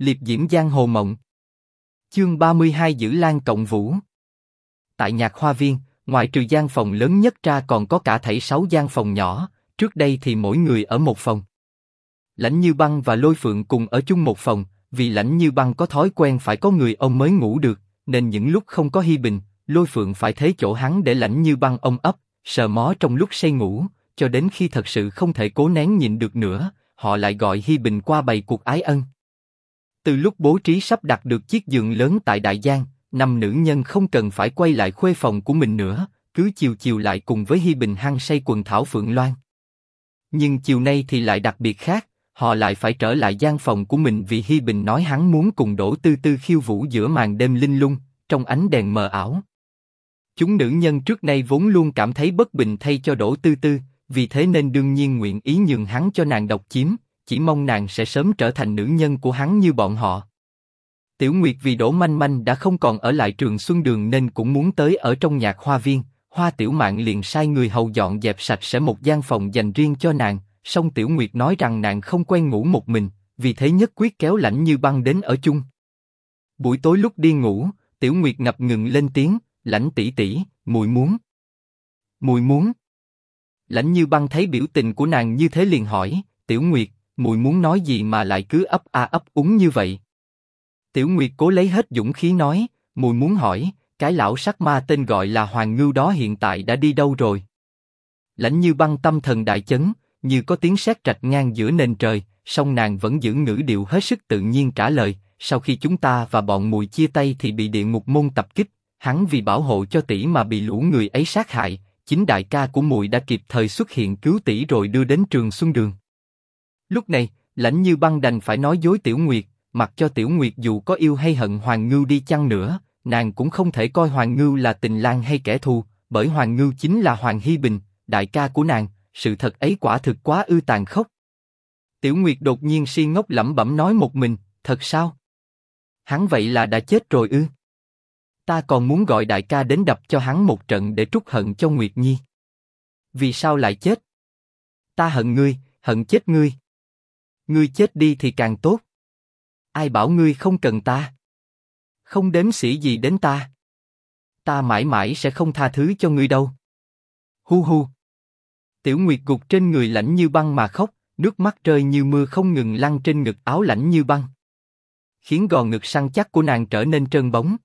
liệp diễm giang hồ mộng. Chương 32 Giữ Lan Cộng Vũ Tại nhạc hoa viên, ngoài trừ gian phòng lớn nhất ra còn có cả thảy sáu gian phòng nhỏ, trước đây thì mỗi người ở một phòng. Lãnh Như Băng và Lôi Phượng cùng ở chung một phòng, vì Lãnh Như Băng có thói quen phải có người ông mới ngủ được, nên những lúc không có Hi Bình, Lôi Phượng phải thế chỗ hắn để Lãnh Như Băng ông ấp, sờ mó trong lúc say ngủ, cho đến khi thật sự không thể cố nén nhịn được nữa, họ lại gọi Hi Bình qua bày cuộc ái ân. Từ lúc bố trí sắp đặt được chiếc giường lớn tại Đại Giang, năm nữ nhân không cần phải quay lại khuê phòng của mình nữa, cứ chiều chiều lại cùng với Hi Bình hăng say quần thảo phượng loan. Nhưng chiều nay thì lại đặc biệt khác, họ lại phải trở lại gian phòng của mình vì Hi Bình nói hắn muốn cùng đổ Tư Tư khiêu vũ giữa màn đêm linh lung, trong ánh đèn mờ ảo. Chúng nữ nhân trước nay vốn luôn cảm thấy bất bình thay cho đổ Tư Tư, vì thế nên đương nhiên nguyện ý nhường hắn cho nàng độc chiếm, chỉ mong nàng sẽ sớm trở thành nữ nhân của hắn như bọn họ. Tiểu Nguyệt vì Đỗ Manh Manh đã không còn ở lại trường Xuân Đường nên cũng muốn tới ở trong nhạc hoa viên, Hoa Tiểu Mạn liền sai người hầu dọn dẹp sạch sẽ một gian phòng dành riêng cho nàng, song Tiểu Nguyệt nói rằng nàng không quen ngủ một mình, vì thế nhất quyết kéo lãnh như băng đến ở chung. Buổi tối lúc đi ngủ, Tiểu Nguyệt ngập ngừng lên tiếng, lãnh tỷ tỷ, mùi muốn. Mùi muốn. Lãnh như băng thấy biểu tình của nàng như thế liền hỏi, Tiểu Nguyệt, mùi muốn nói gì mà lại cứ ấp a ấp úng như vậy? Tiểu Nguyệt cố lấy hết dũng khí nói, mùi muốn hỏi, cái lão sắc ma tên gọi là Hoàng Ngưu đó hiện tại đã đi đâu rồi? Lãnh như băng tâm thần đại chấn, như có tiếng sét rạch ngang giữa nền trời, song nàng vẫn giữ ngữ điệu hết sức tự nhiên trả lời. Sau khi chúng ta và bọn mùi chia tay thì bị địa ngục môn tập kích, hắn vì bảo hộ cho tỷ mà bị lũ người ấy sát hại. Chính đại ca của mùi đã kịp thời xuất hiện cứu tỷ rồi đưa đến trường Xuân Đường. Lúc này, lãnh như băng đành phải nói dối Tiểu Nguyệt, mặc cho Tiểu Nguyệt dù có yêu hay hận Hoàng Ngưu đi chăng nữa, nàng cũng không thể coi Hoàng Ngưu là tình lang hay kẻ thù, bởi Hoàng Ngưu chính là Hoàng Hy Bình, đại ca của nàng, sự thật ấy quả thực quá ư tàn khốc. Tiểu Nguyệt đột nhiên si ngốc lẩm bẩm nói một mình, thật sao? Hắn vậy là đã chết rồi ư? Ta còn muốn gọi đại ca đến đập cho hắn một trận để trút hận cho Nguyệt Nhi. Vì sao lại chết? Ta hận ngươi, hận chết ngươi. Ngươi chết đi thì càng tốt. Ai bảo ngươi không cần ta? Không đếm sĩ gì đến ta. Ta mãi mãi sẽ không tha thứ cho ngươi đâu. Hu hu. Tiểu Nguyệt gục trên người lạnh như băng mà khóc, nước mắt rơi như mưa không ngừng lăn trên ngực áo lạnh như băng, khiến gò ngực săn chắc của nàng trở nên trơn bóng.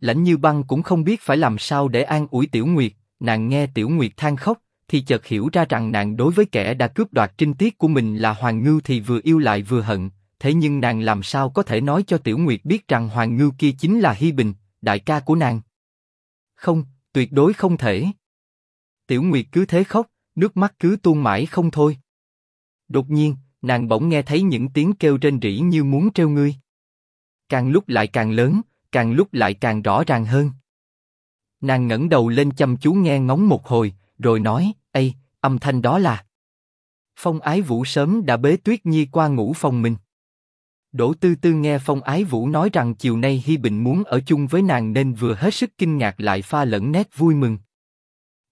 Lạnh như băng cũng không biết phải làm sao để an ủi Tiểu Nguyệt, nàng nghe Tiểu Nguyệt than khóc, thì chợt hiểu ra rằng nàng đối với kẻ đã cướp đoạt trinh tiết của mình là Hoàng Ngưu thì vừa yêu lại vừa hận, thế nhưng nàng làm sao có thể nói cho Tiểu Nguyệt biết rằng Hoàng Ngưu kia chính là Hi Bình, đại ca của nàng? Không, tuyệt đối không thể. Tiểu Nguyệt cứ thế khóc, nước mắt cứ tuôn mãi không thôi. Đột nhiên, nàng bỗng nghe thấy những tiếng kêu rên rỉ như muốn treo ngươi. Càng lúc lại càng lớn, càng lúc lại càng rõ ràng hơn. Nàng ngẩng đầu lên chăm chú nghe ngóng một hồi, rồi nói, "Ây, âm thanh đó là." Phong Ái Vũ sớm đã bế Tuyết Nhi qua ngủ phòng mình. Đỗ Tư Tư nghe Phong Ái Vũ nói rằng chiều nay Hi Bình muốn ở chung với nàng nên vừa hết sức kinh ngạc lại pha lẫn nét vui mừng.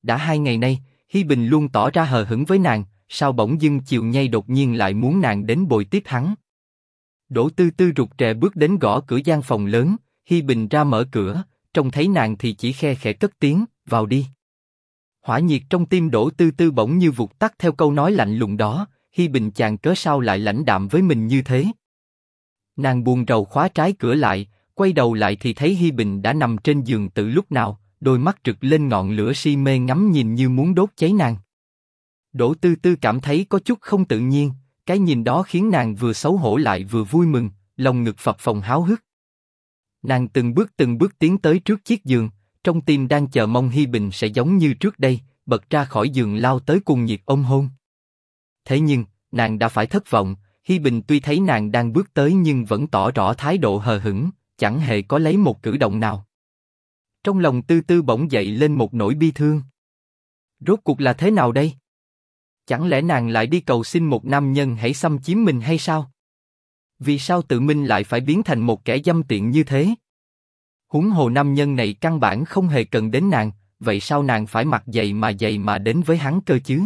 Đã hai ngày nay, Hi Bình luôn tỏ ra hờ hững với nàng, sao bỗng dưng chiều nay đột nhiên lại muốn nàng đến bồi tiếp hắn. Đỗ Tư Tư rụt rè bước đến gõ cửa gian phòng lớn, Hi Bình ra mở cửa, trông thấy nàng thì chỉ khe khẽ cất tiếng, vào đi. Hỏa nhiệt trong tim đổ Tư Tư bỗng như vụt tắt theo câu nói lạnh lùng đó, Hi Bình chàng cớ sao lại lãnh đạm với mình như thế? Nàng buồn rầu khóa trái cửa lại, quay đầu lại thì thấy Hi Bình đã nằm trên giường từ lúc nào, đôi mắt trực lên ngọn lửa si mê ngắm nhìn như muốn đốt cháy nàng. Đỗ Tư Tư cảm thấy có chút không tự nhiên, cái nhìn đó khiến nàng vừa xấu hổ lại vừa vui mừng, lòng ngực phập phồng háo hức. Nàng từng bước từng bước tiến tới trước chiếc giường, trong tim đang chờ mong Hi Bình sẽ giống như trước đây, bật ra khỏi giường lao tới cùng nhiệt ôm hôn. Thế nhưng, nàng đã phải thất vọng, Hi Bình tuy thấy nàng đang bước tới nhưng vẫn tỏ rõ thái độ hờ hững, chẳng hề có lấy một cử động nào. Trong lòng Tư Tư bỗng dậy lên một nỗi bi thương. Rốt cuộc là thế nào đây? Chẳng lẽ nàng lại đi cầu xin một nam nhân hãy xâm chiếm mình hay sao? Vì sao tự minh lại phải biến thành một kẻ dâm tiện như thế? Huống hồ nam nhân này căn bản không hề cần đến nàng, vậy sao nàng phải mặc dày mà dày mà đến với hắn cơ chứ?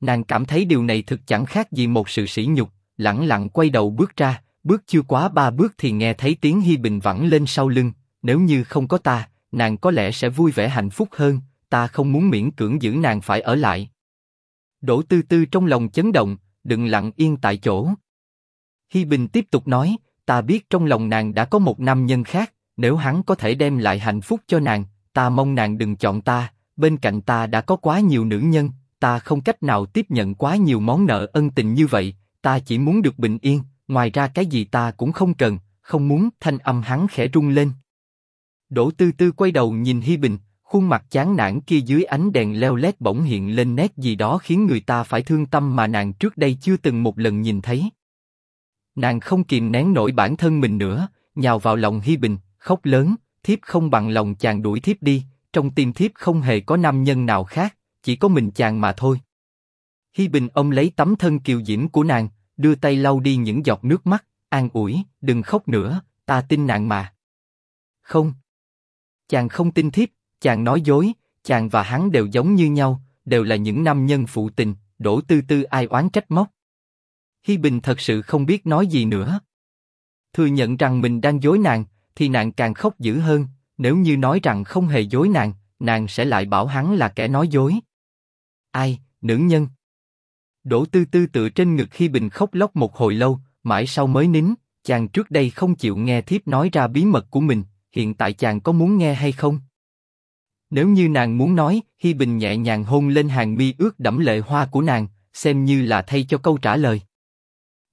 Nàng cảm thấy điều này thực chẳng khác gì một sự sỉ nhục, lẳng lặng quay đầu bước ra, bước chưa quá ba bước thì nghe thấy tiếng Hi Bình vẳng lên sau lưng, nếu như không có ta, nàng có lẽ sẽ vui vẻ hạnh phúc hơn, ta không muốn miễn cưỡng giữ nàng phải ở lại. Đỗ Tư Tư trong lòng chấn động, đừng lặng yên tại chỗ. Hi Bình tiếp tục nói, ta biết trong lòng nàng đã có một nam nhân khác, nếu hắn có thể đem lại hạnh phúc cho nàng, ta mong nàng đừng chọn ta, bên cạnh ta đã có quá nhiều nữ nhân, ta không cách nào tiếp nhận quá nhiều món nợ ân tình như vậy, ta chỉ muốn được bình yên, ngoài ra cái gì ta cũng không cần, không muốn. Thanh âm hắn khẽ rung lên. Đỗ Tư Tư quay đầu nhìn Hi Bình, khuôn mặt chán nản kia dưới ánh đèn leo lét bỗng hiện lên nét gì đó khiến người ta phải thương tâm mà nàng trước đây chưa từng một lần nhìn thấy. Nàng không kìm nén nổi bản thân mình nữa, nhào vào lòng Hi Bình, khóc lớn, thiếp không bằng lòng chàng đuổi thiếp đi, trong tim thiếp không hề có nam nhân nào khác, chỉ có mình chàng mà thôi. Hi Bình ôm lấy tấm thân kiều diễm của nàng, đưa tay lau đi những giọt nước mắt, an ủi, đừng khóc nữa, ta tin nàng mà. Không. Chàng không tin thiếp, chàng nói dối, chàng và hắn đều giống như nhau, đều là những nam nhân phụ tình, đổ tư tư ai oán trách móc. Hi Bình thật sự không biết nói gì nữa. Thừa nhận rằng mình đang dối nàng, thì nàng càng khóc dữ hơn. Nếu như nói rằng không hề dối nàng, nàng sẽ lại bảo hắn là kẻ nói dối. Ai, nữ nhân? Đỗ Tư Tư tựa trên ngực khi Bình khóc lóc một hồi lâu, mãi sau mới nín. Chàng trước đây không chịu nghe thiếp nói ra bí mật của mình, hiện tại chàng có muốn nghe hay không? Nếu như nàng muốn nói, Hi Bình nhẹ nhàng hôn lên hàng mi ướt đẫm lệ hoa của nàng, xem như là thay cho câu trả lời.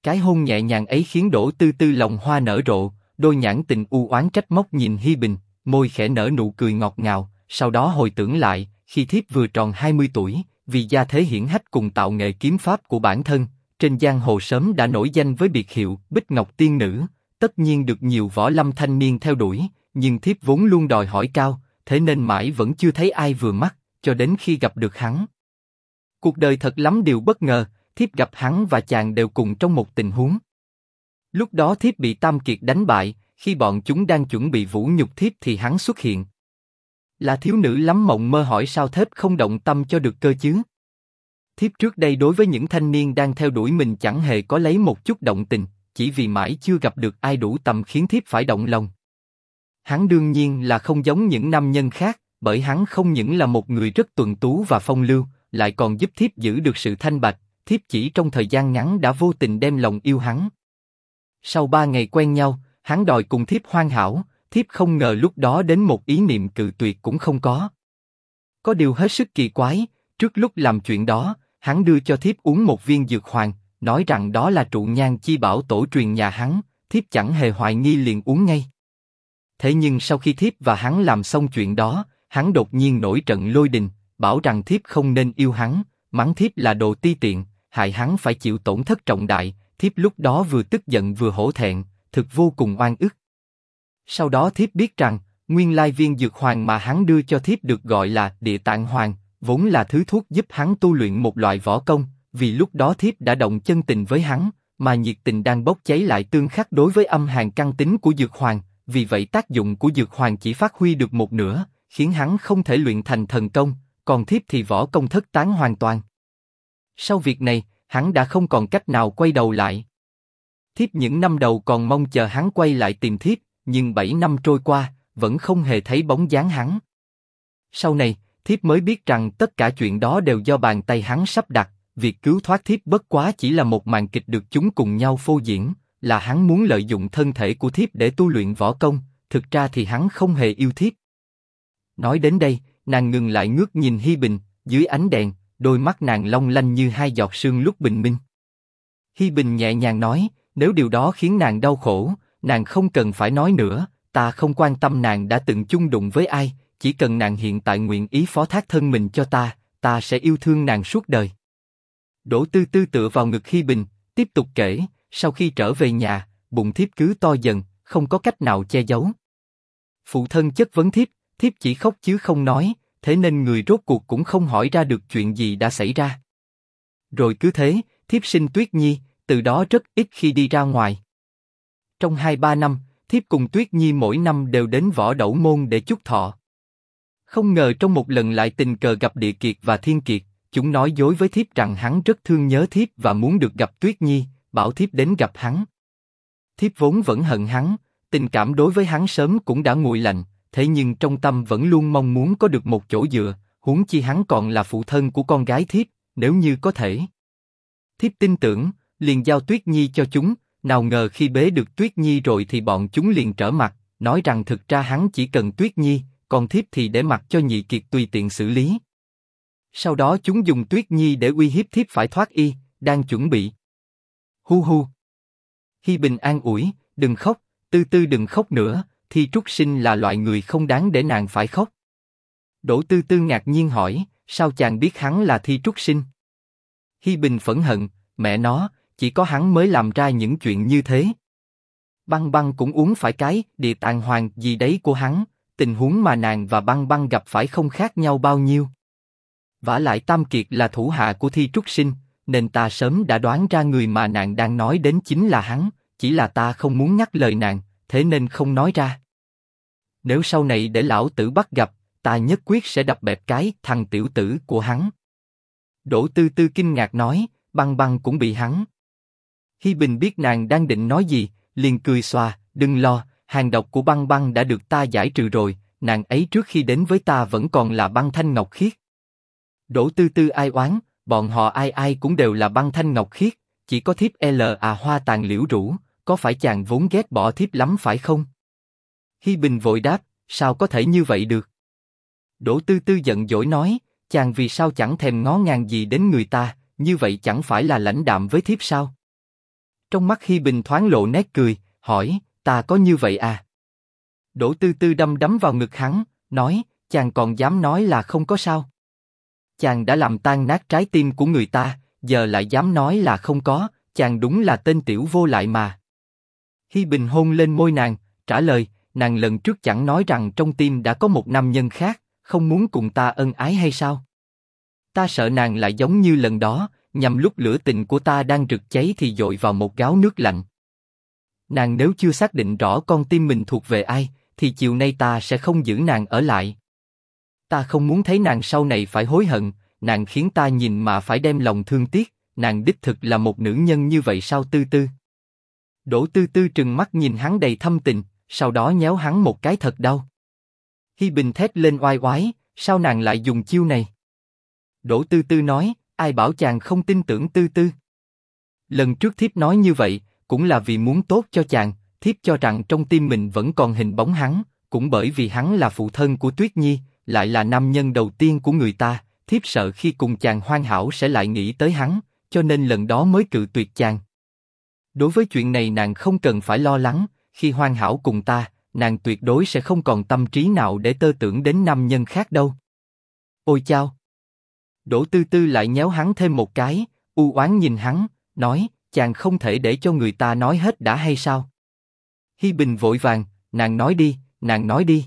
Cái hôn nhẹ nhàng ấy khiến Đỗ Tư Tư lòng hoa nở rộ, đôi nhãn tình u oán trách móc nhìn Hi Bình, môi khẽ nở nụ cười ngọt ngào, sau đó hồi tưởng lại, khi thiếp vừa tròn 20 tuổi, vì gia thế hiển hách cùng tạo nghệ kiếm pháp của bản thân, trên giang hồ sớm đã nổi danh với biệt hiệu Bích Ngọc Tiên Nữ, tất nhiên được nhiều võ lâm thanh niên theo đuổi, nhưng thiếp vốn luôn đòi hỏi cao, thế nên mãi vẫn chưa thấy ai vừa mắt, cho đến khi gặp được hắn. Cuộc đời thật lắm điều bất ngờ, thiếp gặp hắn và chàng đều cùng trong một tình huống. Lúc đó thiếp bị Tam Kiệt đánh bại, khi bọn chúng đang chuẩn bị vũ nhục thiếp thì hắn xuất hiện. Là thiếu nữ lắm mộng mơ hỏi sao thiếp không động tâm cho được cơ chứ? Thiếp trước đây đối với những thanh niên đang theo đuổi mình chẳng hề có lấy một chút động tình, chỉ vì mãi chưa gặp được ai đủ tầm khiến thiếp phải động lòng. Hắn đương nhiên là không giống những nam nhân khác, bởi hắn không những là một người rất tuần tú và phong lưu, lại còn giúp thiếp giữ được sự thanh bạch, thiếp chỉ trong thời gian ngắn đã vô tình đem lòng yêu hắn. Sau ba ngày quen nhau, hắn đòi cùng thiếp hoan hảo, thiếp không ngờ lúc đó đến một ý niệm cự tuyệt cũng không có. Có điều hết sức kỳ quái, trước lúc làm chuyện đó, hắn đưa cho thiếp uống một viên dược hoàng, nói rằng đó là trụ nhang chi bảo tổ truyền nhà hắn, thiếp chẳng hề hoài nghi liền uống ngay. Thế nhưng sau khi thiếp và hắn làm xong chuyện đó, hắn đột nhiên nổi trận lôi đình, bảo rằng thiếp không nên yêu hắn, mắng thiếp là đồ ti tiện, hại hắn phải chịu tổn thất trọng đại, thiếp lúc đó vừa tức giận vừa hổ thẹn, thực vô cùng oan ức. Sau đó thiếp biết rằng, nguyên lai viên dược hoàng mà hắn đưa cho thiếp được gọi là địa tạng hoàng, vốn là thứ thuốc giúp hắn tu luyện một loại võ công, vì lúc đó thiếp đã động chân tình với hắn, mà nhiệt tình đang bốc cháy lại tương khắc đối với âm hàn căn tính của dược hoàng, vì vậy tác dụng của dược hoàng chỉ phát huy được một nửa, khiến hắn không thể luyện thành thần công, còn thiếp thì võ công thất tán hoàn toàn. Sau việc này, hắn đã không còn cách nào quay đầu lại. Thiếp những năm đầu còn mong chờ hắn quay lại tìm thiếp, nhưng bảy năm trôi qua, vẫn không hề thấy bóng dáng hắn. Sau này, thiếp mới biết rằng tất cả chuyện đó đều do bàn tay hắn sắp đặt, việc cứu thoát thiếp bất quá chỉ là một màn kịch được chúng cùng nhau phô diễn, là hắn muốn lợi dụng thân thể của thiếp để tu luyện võ công, thực ra thì hắn không hề yêu thiếp. Nói đến đây, nàng ngừng lại ngước nhìn Hi Bình, dưới ánh đèn, đôi mắt nàng long lanh như hai giọt sương lúc bình minh. Hi Bình nhẹ nhàng nói, nếu điều đó khiến nàng đau khổ, nàng không cần phải nói nữa, ta không quan tâm nàng đã từng chung đụng với ai, chỉ cần nàng hiện tại nguyện ý phó thác thân mình cho ta, ta sẽ yêu thương nàng suốt đời. Đỗ Tư Tư tựa vào ngực Hi Bình, tiếp tục kể, sau khi trở về nhà, bụng thiếp cứ to dần, không có cách nào che giấu. Phụ thân chất vấn thiếp, thiếp chỉ khóc chứ không nói, thế nên người rốt cuộc cũng không hỏi ra được chuyện gì đã xảy ra. Rồi cứ thế, thiếp sinh Tuyết Nhi, từ đó rất ít khi đi ra ngoài. Trong hai ba năm, thiếp cùng Tuyết Nhi mỗi năm đều đến võ đậu môn để chúc thọ. Không ngờ trong một lần lại tình cờ gặp Địa Kiệt và Thiên Kiệt, chúng nói dối với thiếp rằng hắn rất thương nhớ thiếp và muốn được gặp Tuyết Nhi, bảo thiếp đến gặp hắn. Thiếp vốn vẫn hận hắn, tình cảm đối với hắn sớm cũng đã nguội lạnh, thế nhưng trong tâm vẫn luôn mong muốn có được một chỗ dựa, huống chi hắn còn là phụ thân của con gái thiếp, nếu như có thể. Thiếp tin tưởng, liền giao Tuyết Nhi cho chúng, nào ngờ khi bế được Tuyết Nhi rồi thì bọn chúng liền trở mặt, nói rằng thực ra hắn chỉ cần Tuyết Nhi, còn thiếp thì để mặc cho nhị kiệt tùy tiện xử lý. Sau đó chúng dùng Tuyết Nhi để uy hiếp thiếp phải thoát y, đang chuẩn bị. Hu hu. Hi Bình an ủi, đừng khóc, tư tư đừng khóc nữa, Thi Trúc Sinh là loại người không đáng để nàng phải khóc. Đỗ Tư Tư ngạc nhiên hỏi, sao chàng biết hắn là Thi Trúc Sinh? Hi Bình phẫn hận, mẹ nó, chỉ có hắn mới làm ra những chuyện như thế. Băng băng cũng uống phải cái địa tạng hoàng gì đấy của hắn, tình huống mà nàng và băng băng gặp phải không khác nhau bao nhiêu. Vả lại Tam Kiệt là thủ hạ của Thi Trúc Sinh, nên ta sớm đã đoán ra người mà nàng đang nói đến chính là hắn, chỉ là ta không muốn nhắc lời nàng, thế nên không nói ra. Nếu sau này để lão tử bắt gặp, ta nhất quyết sẽ đập bẹp cái thằng tiểu tử của hắn. Đỗ Tư Tư kinh ngạc nói, băng băng cũng bị hắn. Hi Bình biết nàng đang định nói gì, liền cười xòa, đừng lo, hàng độc của băng băng đã được ta giải trừ rồi, nàng ấy trước khi đến với ta vẫn còn là băng thanh ngọc khiết. Đỗ Tư Tư ai oán, bọn họ ai ai cũng đều là băng thanh ngọc khiết, chỉ có thiếp L à hoa tàn liễu rũ, có phải chàng vốn ghét bỏ thiếp lắm phải không? Hi Bình vội đáp, sao có thể như vậy được? Đỗ Tư Tư giận dỗi nói, chàng vì sao chẳng thèm ngó ngàng gì đến người ta, như vậy chẳng phải là lãnh đạm với thiếp sao? Trong mắt Hi Bình thoáng lộ nét cười, hỏi, ta có như vậy à? Đỗ Tư Tư đâm đấm vào ngực hắn, nói, chàng còn dám nói là không có sao? Chàng đã làm tan nát trái tim của người ta, giờ lại dám nói là không có, chàng đúng là tên tiểu vô lại mà. Hi Bình hôn lên môi nàng, trả lời, nàng lần trước chẳng nói rằng trong tim đã có một nam nhân khác, không muốn cùng ta ân ái hay sao? Ta sợ nàng lại giống như lần đó, nhằm lúc lửa tình của ta đang rực cháy thì dội vào một gáo nước lạnh. Nàng nếu chưa xác định rõ con tim mình thuộc về ai, thì chiều nay ta sẽ không giữ nàng ở lại. Ta không muốn thấy nàng sau này phải hối hận, nàng khiến ta nhìn mà phải đem lòng thương tiếc, nàng đích thực là một nữ nhân như vậy sao tư tư. Đỗ tư tư trừng mắt nhìn hắn đầy thâm tình, sau đó nhéo hắn một cái thật đau. Hi Bình thét lên oai oái, sao nàng lại dùng chiêu này? Đỗ Tư Tư nói, ai bảo chàng không tin tưởng Tư Tư? Lần trước thiếp nói như vậy, cũng là vì muốn tốt cho chàng, thiếp cho rằng trong tim mình vẫn còn hình bóng hắn, cũng bởi vì hắn là phụ thân của Tuyết Nhi, lại là nam nhân đầu tiên của người ta, thiếp sợ khi cùng chàng hoan hảo sẽ lại nghĩ tới hắn, cho nên lần đó mới cự tuyệt chàng. Đối với chuyện này nàng không cần phải lo lắng, khi hoàn hảo cùng ta, nàng tuyệt đối sẽ không còn tâm trí nào để tơ tưởng đến nam nhân khác đâu. Ôi chao! Đỗ Tư Tư lại nhéo hắn thêm một cái, u oán nhìn hắn, nói, chàng không thể để cho người ta nói hết đã hay sao? Hi Bình vội vàng, nàng nói đi, nàng nói đi.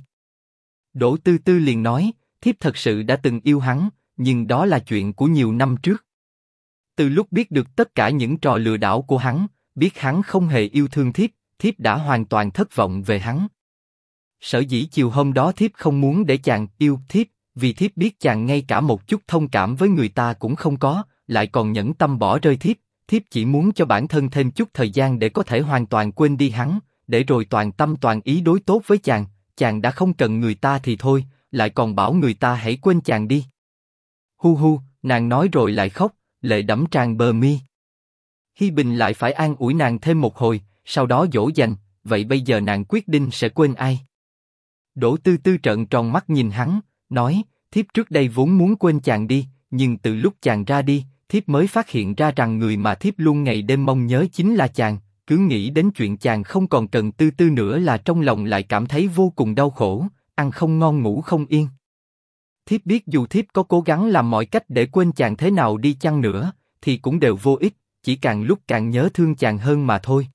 Đỗ Tư Tư liền nói, thiếp thật sự đã từng yêu hắn, nhưng đó là chuyện của nhiều năm trước. Từ lúc biết được tất cả những trò lừa đảo của hắn, biết hắn không hề yêu thương thiếp, thiếp đã hoàn toàn thất vọng về hắn. Sở dĩ chiều hôm đó thiếp không muốn để chàng yêu thiếp, vì thiếp biết chàng ngay cả một chút thông cảm với người ta cũng không có, lại còn nhẫn tâm bỏ rơi thiếp, thiếp chỉ muốn cho bản thân thêm chút thời gian để có thể hoàn toàn quên đi hắn, để rồi toàn tâm toàn ý đối tốt với chàng, chàng đã không cần người ta thì thôi, lại còn bảo người ta hãy quên chàng đi. Hu hu, nàng nói rồi lại khóc, lệ đẫm tràn bờ mi. Hi Bình lại phải an ủi nàng thêm một hồi, sau đó dỗ dành, vậy bây giờ nàng quyết định sẽ quên ai? Đỗ Tư Tư trợn tròn mắt nhìn hắn, nói, thiếp trước đây vốn muốn quên chàng đi, nhưng từ lúc chàng ra đi, thiếp mới phát hiện ra rằng người mà thiếp luôn ngày đêm mong nhớ chính là chàng. Cứ nghĩ đến chuyện chàng không còn cần tư tư nữa là trong lòng lại cảm thấy vô cùng đau khổ, ăn không ngon ngủ không yên. Thiếp biết dù thiếp có cố gắng làm mọi cách để quên chàng thế nào đi chăng nữa, thì cũng đều vô ích, chỉ càng lúc càng nhớ thương chàng hơn mà thôi.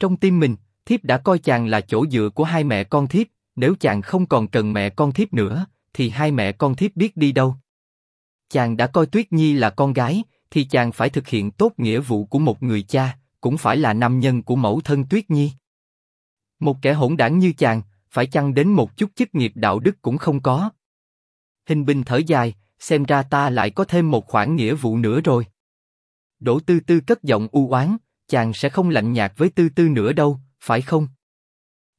Trong tim mình, thiếp đã coi chàng là chỗ dựa của hai mẹ con thiếp, nếu chàng không còn cần mẹ con thiếp nữa, thì hai mẹ con thiếp biết đi đâu. Chàng đã coi Tuyết Nhi là con gái, thì chàng phải thực hiện tốt nghĩa vụ của một người cha, cũng phải là nam nhân của mẫu thân Tuyết Nhi. Một kẻ hỗn đảng như chàng, phải chăng đến một chút chức nghiệp đạo đức cũng không có. Hình bình thở dài, xem ra ta lại có thêm một khoản nghĩa vụ nữa rồi. Đỗ Tư Tư cất giọng u oán, chàng sẽ không lạnh nhạt với Tư Tư nữa đâu, phải không?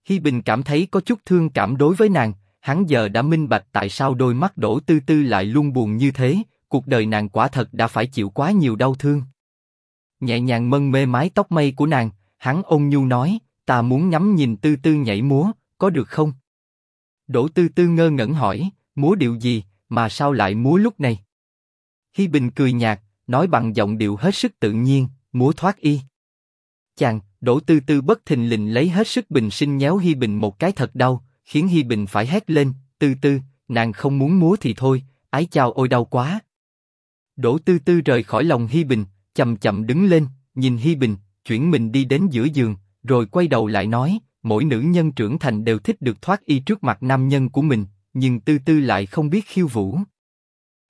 Hi Bình cảm thấy có chút thương cảm đối với nàng, hắn giờ đã minh bạch tại sao đôi mắt đổ Tư Tư lại luôn buồn như thế, cuộc đời nàng quả thật đã phải chịu quá nhiều đau thương. Nhẹ nhàng mân mê mái tóc mây của nàng, hắn ôn nhu nói, ta muốn ngắm nhìn Tư Tư nhảy múa, có được không? Đỗ Tư Tư ngơ ngẩn hỏi, múa điệu gì, mà sao lại múa lúc này? Hi Bình cười nhạt, nói bằng giọng điệu hết sức tự nhiên, múa thoát y. Chàng, Đỗ Tư Tư bất thình lình lấy hết sức bình sinh nhéo Hi Bình một cái thật đau, khiến Hi Bình phải hét lên, Tư Tư, nàng không muốn múa thì thôi, ái chào ôi đau quá. Đỗ Tư Tư rời khỏi lòng Hi Bình, chậm chậm đứng lên, nhìn Hi Bình, chuyển mình đi đến giữa giường, rồi quay đầu lại nói, mỗi nữ nhân trưởng thành đều thích được thoát y trước mặt nam nhân của mình, nhưng Tư Tư lại không biết khiêu vũ.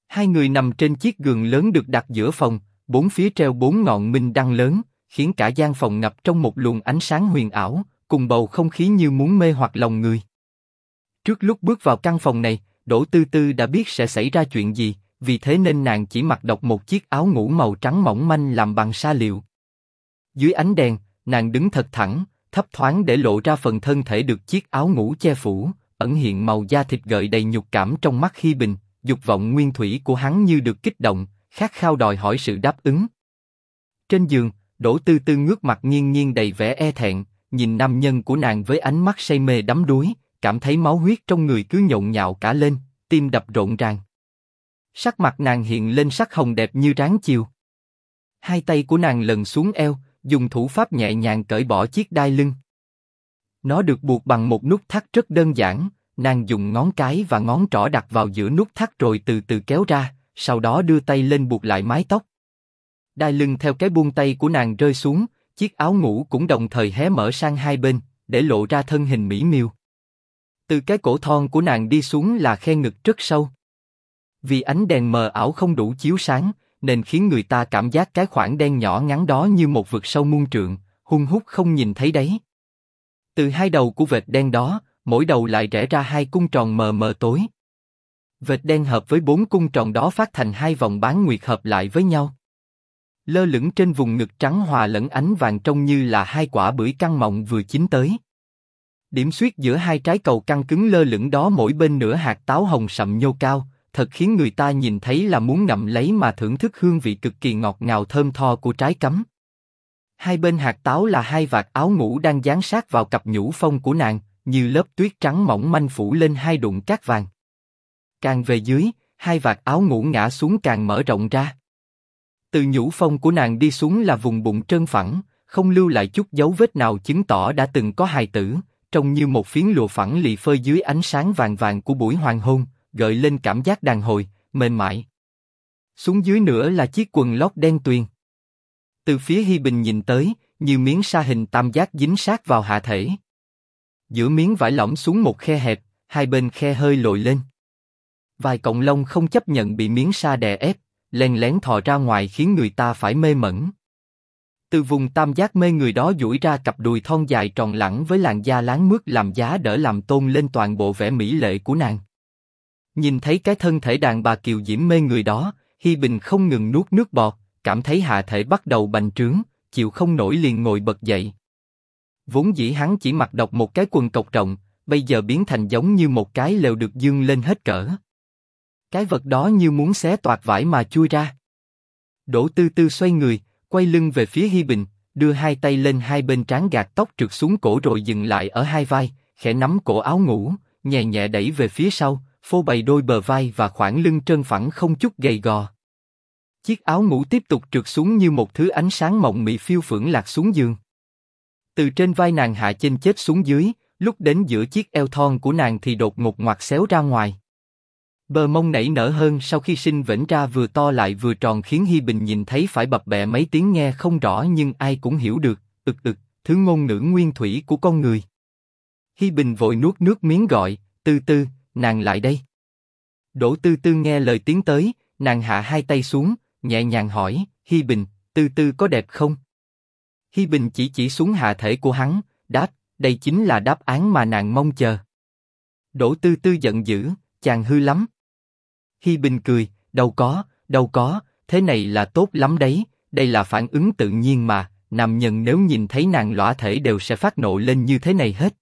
Hai người nằm trên chiếc giường lớn được đặt giữa phòng, bốn phía treo bốn ngọn minh đăng lớn, khiến cả gian phòng ngập trong một luồng ánh sáng huyền ảo, cùng bầu không khí như muốn mê hoặc lòng người. Trước lúc bước vào căn phòng này, Đỗ Tư Tư đã biết sẽ xảy ra chuyện gì, vì thế nên nàng chỉ mặc độc một chiếc áo ngủ màu trắng mỏng manh làm bằng sa liệu. Dưới ánh đèn, nàng đứng thật thẳng, thấp thoáng để lộ ra phần thân thể được chiếc áo ngủ che phủ, ẩn hiện màu da thịt gợi đầy nhục cảm trong mắt Hi Bình, dục vọng nguyên thủy của hắn như được kích động, khát khao đòi hỏi sự đáp ứng. Trên giường, Đỗ Tư Tư ngước mặt nghiêng nghiêng đầy vẻ e thẹn, nhìn nam nhân của nàng với ánh mắt say mê đắm đuối, cảm thấy máu huyết trong người cứ nhộn nhạo cả lên, tim đập rộn ràng. Sắc mặt nàng hiện lên sắc hồng đẹp như ráng chiều. Hai tay của nàng lần xuống eo, dùng thủ pháp nhẹ nhàng cởi bỏ chiếc đai lưng. Nó được buộc bằng một nút thắt rất đơn giản, nàng dùng ngón cái và ngón trỏ đặt vào giữa nút thắt rồi từ từ kéo ra, sau đó đưa tay lên buộc lại mái tóc. Đai lưng theo cái buông tay của nàng rơi xuống, chiếc áo ngủ cũng đồng thời hé mở sang hai bên, để lộ ra thân hình mỹ miều. Từ cái cổ thon của nàng đi xuống là khe ngực rất sâu. Vì ánh đèn mờ ảo không đủ chiếu sáng, nên khiến người ta cảm giác cái khoảng đen nhỏ ngắn đó như một vực sâu muôn trượng, hung hút không nhìn thấy đấy. Từ hai đầu của vệt đen đó, mỗi đầu lại rẽ ra hai cung tròn mờ mờ tối. Vệt đen hợp với bốn cung tròn đó phát thành hai vòng bán nguyệt hợp lại với nhau. Lơ lửng trên vùng ngực trắng hòa lẫn ánh vàng trông như là hai quả bưởi căng mọng vừa chín tới. Điểm xuyết giữa hai trái cầu căng cứng lơ lửng đó mỗi bên nửa hạt táo hồng sậm nhô cao, thật khiến người ta nhìn thấy là muốn ngậm lấy mà thưởng thức hương vị cực kỳ ngọt ngào thơm tho của trái cấm. Hai bên hạt táo là hai vạt áo ngủ đang dán sát vào cặp nhũ phong của nàng, như lớp tuyết trắng mỏng manh phủ lên hai đụng cát vàng. Càng về dưới, hai vạt áo ngủ ngã xuống càng mở rộng ra. Từ nhũ phong của nàng đi xuống là vùng bụng trơn phẳng, không lưu lại chút dấu vết nào chứng tỏ đã từng có hài tử, trông như một phiến lụa phẳng lì phơi dưới ánh sáng vàng vàng của buổi hoàng hôn, gợi lên cảm giác đàn hồi, mềm mại. Xuống dưới nữa là chiếc quần lót đen tuyền. Từ phía Hi Bình nhìn tới, như miếng sa hình tam giác dính sát vào hạ thể. Giữa miếng vải lỏng xuống một khe hẹp, hai bên khe hơi lồi lên. Vài cọng lông không chấp nhận bị miếng sa đè ép, len lén thò ra ngoài khiến người ta phải mê mẩn. Từ vùng tam giác mê người đó duỗi ra cặp đùi thon dài tròn lẳng với làn da láng mướt làm giá đỡ làm tôn lên toàn bộ vẻ mỹ lệ của nàng. Nhìn thấy cái thân thể đàn bà kiều diễm mê người đó, Hi Bình không ngừng nuốt nước bọt, cảm thấy hạ thể bắt đầu bành trướng, chịu không nổi liền ngồi bật dậy. Vốn dĩ hắn chỉ mặc độc một cái quần cộc rộng, bây giờ biến thành giống như một cái lều được dương lên hết cỡ. Cái vật đó như muốn xé toạc vải mà chui ra. Đỗ Tư Tư xoay người, quay lưng về phía Hi Bình, đưa hai tay lên hai bên trán gạt tóc trượt xuống cổ rồi dừng lại ở hai vai, khẽ nắm cổ áo ngủ, nhẹ nhẹ đẩy về phía sau, phô bày đôi bờ vai và khoảng lưng trơn phẳng không chút gầy gò. Chiếc áo ngủ tiếp tục trượt xuống như một thứ ánh sáng mộng mị phiêu phưởng lạc xuống giường. Từ trên vai nàng hạ trên chết xuống dưới, lúc đến giữa chiếc eo thon của nàng thì đột ngột ngoặt xéo ra ngoài. Bờ mông nảy nở hơn sau khi sinh vĩnh ra vừa to lại vừa tròn khiến Hi Bình nhìn thấy phải bập bẹ mấy tiếng nghe không rõ nhưng ai cũng hiểu được, ực ực, thứ ngôn ngữ nguyên thủy của con người. Hi Bình vội nuốt nước miếng gọi, từ từ, nàng lại đây. Đỗ Tư Tư nghe lời tiếng tới, nàng hạ hai tay xuống, nhẹ nhàng hỏi, Hi Bình, Tư Tư có đẹp không? Hi Bình chỉ chỉ xuống hạ thể của hắn, đáp, đây chính là đáp án mà nàng mong chờ. Đỗ Tư Tư giận dữ, chàng hư lắm. Hi Bình cười, đâu có, đâu có, thế này là tốt lắm đấy, đây là phản ứng tự nhiên mà, nam nhân nếu nhìn thấy nàng lõa thể đều sẽ phát nộ lên như thế này hết.